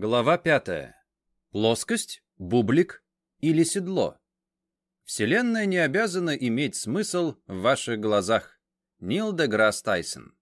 Глава пятая. Плоскость, бублик или седло? Вселенная не обязана иметь смысл в ваших глазах. Нил де Грасс Тайсон.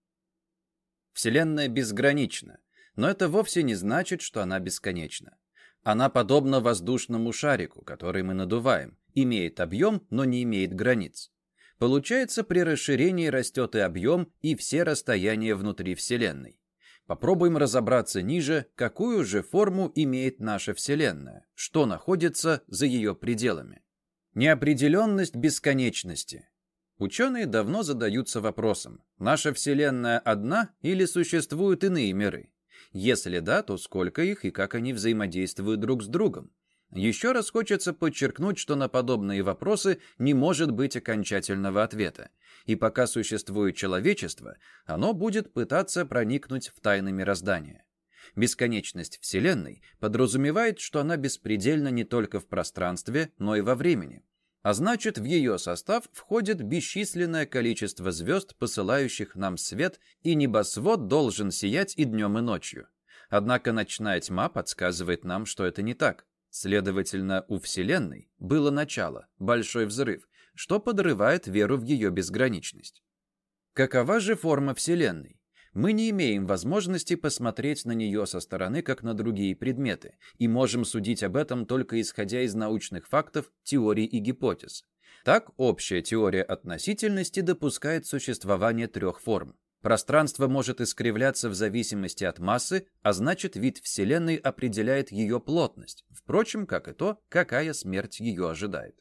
Вселенная безгранична, но это вовсе не значит, что она бесконечна. Она подобна воздушному шарику, который мы надуваем, имеет объем, но не имеет границ. Получается, при расширении растет и объем, и все расстояния внутри Вселенной. Попробуем разобраться ниже, какую же форму имеет наша Вселенная, что находится за ее пределами. Неопределенность бесконечности. Ученые давно задаются вопросом, наша Вселенная одна или существуют иные миры? Если да, то сколько их и как они взаимодействуют друг с другом? Еще раз хочется подчеркнуть, что на подобные вопросы не может быть окончательного ответа. И пока существует человечество, оно будет пытаться проникнуть в тайны мироздания. Бесконечность Вселенной подразумевает, что она беспредельна не только в пространстве, но и во времени. А значит, в ее состав входит бесчисленное количество звезд, посылающих нам свет, и небосвод должен сиять и днем, и ночью. Однако ночная тьма подсказывает нам, что это не так. Следовательно, у Вселенной было начало, большой взрыв, что подрывает веру в ее безграничность. Какова же форма Вселенной? Мы не имеем возможности посмотреть на нее со стороны, как на другие предметы, и можем судить об этом только исходя из научных фактов, теорий и гипотез. Так, общая теория относительности допускает существование трех форм. Пространство может искривляться в зависимости от массы, а значит вид Вселенной определяет ее плотность, впрочем, как и то, какая смерть ее ожидает.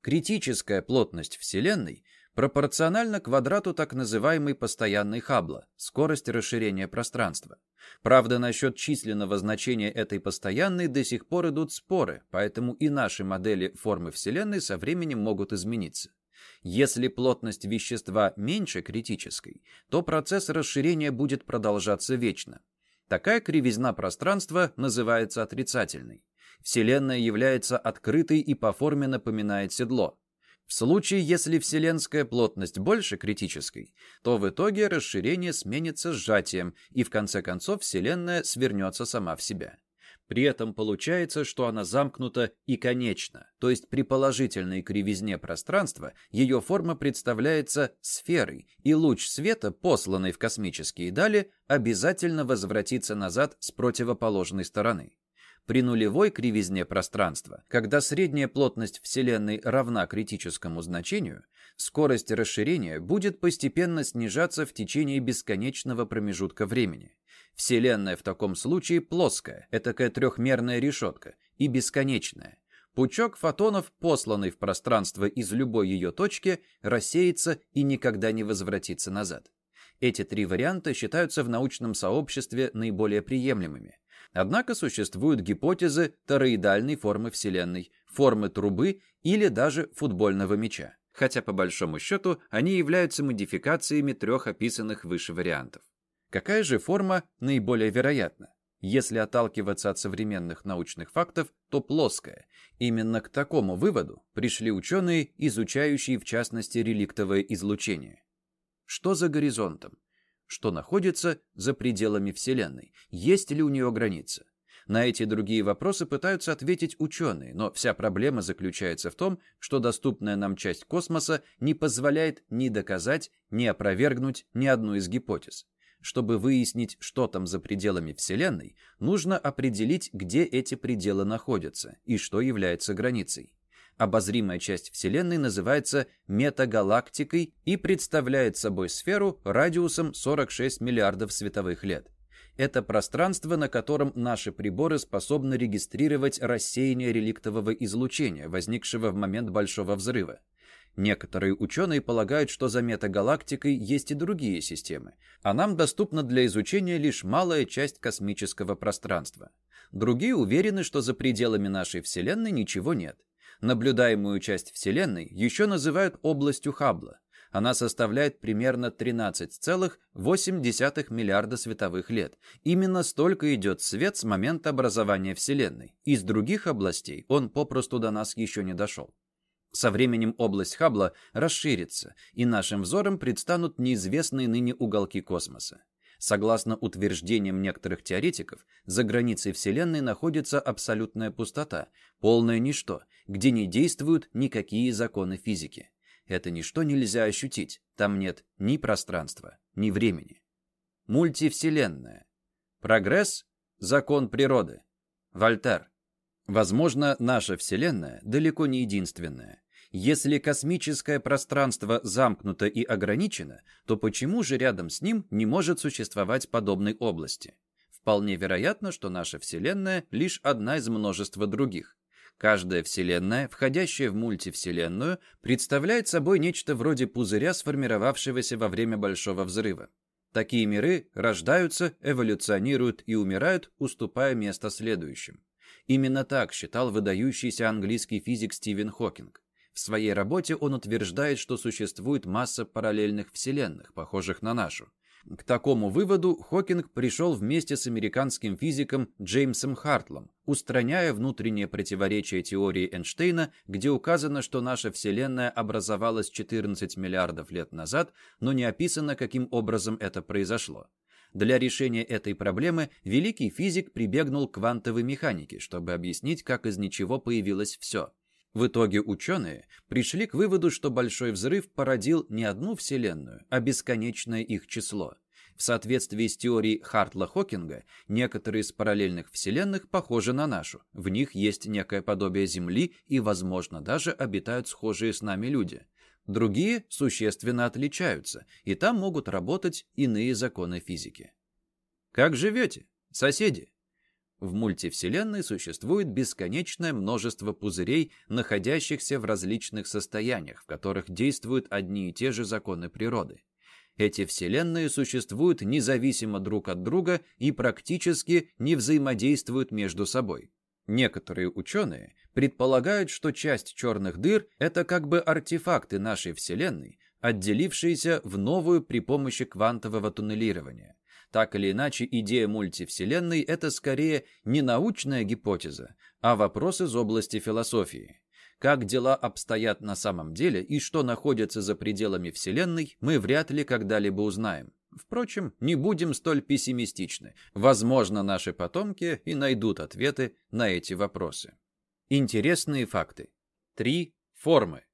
Критическая плотность Вселенной пропорциональна квадрату так называемой постоянной Хаббла, скорость расширения пространства. Правда, насчет численного значения этой постоянной до сих пор идут споры, поэтому и наши модели формы Вселенной со временем могут измениться. Если плотность вещества меньше критической, то процесс расширения будет продолжаться вечно. Такая кривизна пространства называется отрицательной. Вселенная является открытой и по форме напоминает седло. В случае, если вселенская плотность больше критической, то в итоге расширение сменится сжатием, и в конце концов Вселенная свернется сама в себя. При этом получается, что она замкнута и конечна, то есть при положительной кривизне пространства ее форма представляется сферой, и луч света, посланный в космические дали, обязательно возвратится назад с противоположной стороны. При нулевой кривизне пространства, когда средняя плотность Вселенной равна критическому значению, скорость расширения будет постепенно снижаться в течение бесконечного промежутка времени. Вселенная в таком случае плоская, этакая трехмерная решетка, и бесконечная. Пучок фотонов, посланный в пространство из любой ее точки, рассеется и никогда не возвратится назад. Эти три варианта считаются в научном сообществе наиболее приемлемыми. Однако существуют гипотезы тороидальной формы Вселенной, формы трубы или даже футбольного мяча, хотя по большому счету они являются модификациями трех описанных выше вариантов. Какая же форма наиболее вероятна? Если отталкиваться от современных научных фактов, то плоская. Именно к такому выводу пришли ученые, изучающие в частности реликтовое излучение. Что за горизонтом? Что находится за пределами Вселенной? Есть ли у нее граница? На эти и другие вопросы пытаются ответить ученые, но вся проблема заключается в том, что доступная нам часть космоса не позволяет ни доказать, ни опровергнуть ни одну из гипотез. Чтобы выяснить, что там за пределами Вселенной, нужно определить, где эти пределы находятся и что является границей. Обозримая часть Вселенной называется метагалактикой и представляет собой сферу радиусом 46 миллиардов световых лет. Это пространство, на котором наши приборы способны регистрировать рассеяние реликтового излучения, возникшего в момент Большого взрыва. Некоторые ученые полагают, что за метагалактикой есть и другие системы, а нам доступна для изучения лишь малая часть космического пространства. Другие уверены, что за пределами нашей Вселенной ничего нет. Наблюдаемую часть Вселенной еще называют областью Хаббла. Она составляет примерно 13,8 миллиарда световых лет. Именно столько идет свет с момента образования Вселенной. Из других областей он попросту до нас еще не дошел. Со временем область Хаббла расширится, и нашим взором предстанут неизвестные ныне уголки космоса. Согласно утверждениям некоторых теоретиков, за границей Вселенной находится абсолютная пустота, полное ничто, где не действуют никакие законы физики. Это ничто нельзя ощутить, там нет ни пространства, ни времени. Мультивселенная. Прогресс – закон природы. Вольтер. Возможно, наша Вселенная далеко не единственная. Если космическое пространство замкнуто и ограничено, то почему же рядом с ним не может существовать подобной области? Вполне вероятно, что наша Вселенная лишь одна из множества других. Каждая Вселенная, входящая в мультивселенную, представляет собой нечто вроде пузыря, сформировавшегося во время Большого Взрыва. Такие миры рождаются, эволюционируют и умирают, уступая место следующим. Именно так считал выдающийся английский физик Стивен Хокинг. В своей работе он утверждает, что существует масса параллельных вселенных, похожих на нашу. К такому выводу Хокинг пришел вместе с американским физиком Джеймсом Хартлом, устраняя внутреннее противоречие теории Эйнштейна, где указано, что наша Вселенная образовалась 14 миллиардов лет назад, но не описано, каким образом это произошло. Для решения этой проблемы великий физик прибегнул к квантовой механике, чтобы объяснить, как из ничего появилось все. В итоге ученые пришли к выводу, что Большой взрыв породил не одну Вселенную, а бесконечное их число. В соответствии с теорией Хартла-Хокинга, некоторые из параллельных вселенных похожи на нашу. В них есть некое подобие Земли и, возможно, даже обитают схожие с нами люди. Другие существенно отличаются, и там могут работать иные законы физики. Как живете, соседи? В мультивселенной существует бесконечное множество пузырей, находящихся в различных состояниях, в которых действуют одни и те же законы природы. Эти вселенные существуют независимо друг от друга и практически не взаимодействуют между собой. Некоторые ученые предполагают, что часть черных дыр – это как бы артефакты нашей Вселенной, отделившиеся в новую при помощи квантового туннелирования. Так или иначе, идея мультивселенной – это скорее не научная гипотеза, а вопрос из области философии. Как дела обстоят на самом деле и что находится за пределами Вселенной, мы вряд ли когда-либо узнаем. Впрочем, не будем столь пессимистичны. Возможно, наши потомки и найдут ответы на эти вопросы. Интересные факты. Три формы.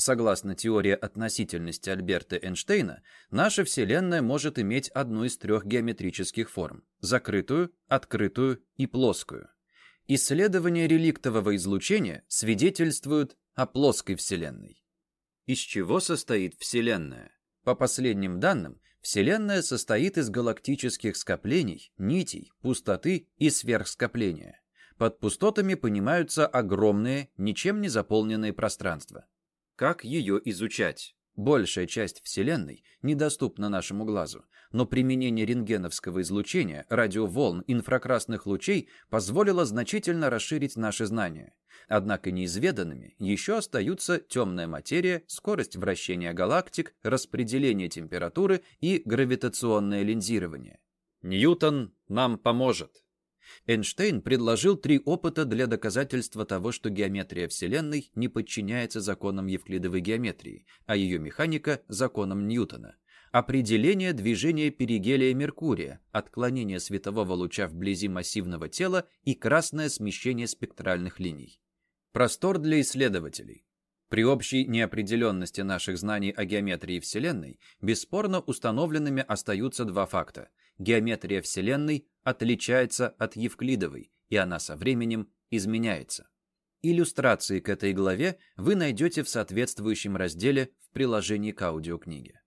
Согласно теории относительности Альберта Эйнштейна, наша Вселенная может иметь одну из трех геометрических форм – закрытую, открытую и плоскую. Исследования реликтового излучения свидетельствуют о плоской Вселенной. Из чего состоит Вселенная? По последним данным, Вселенная состоит из галактических скоплений, нитей, пустоты и сверхскопления. Под пустотами понимаются огромные, ничем не заполненные пространства. Как ее изучать? Большая часть Вселенной недоступна нашему глазу, но применение рентгеновского излучения, радиоволн, инфракрасных лучей позволило значительно расширить наши знания. Однако неизведанными еще остаются темная материя, скорость вращения галактик, распределение температуры и гравитационное линзирование. Ньютон нам поможет. Эйнштейн предложил три опыта для доказательства того, что геометрия Вселенной не подчиняется законам евклидовой геометрии, а ее механика – законам Ньютона. Определение движения перигелия Меркурия, отклонение светового луча вблизи массивного тела и красное смещение спектральных линий. Простор для исследователей. При общей неопределенности наших знаний о геометрии Вселенной бесспорно установленными остаются два факта. Геометрия Вселенной отличается от Евклидовой, и она со временем изменяется. Иллюстрации к этой главе вы найдете в соответствующем разделе в приложении к аудиокниге.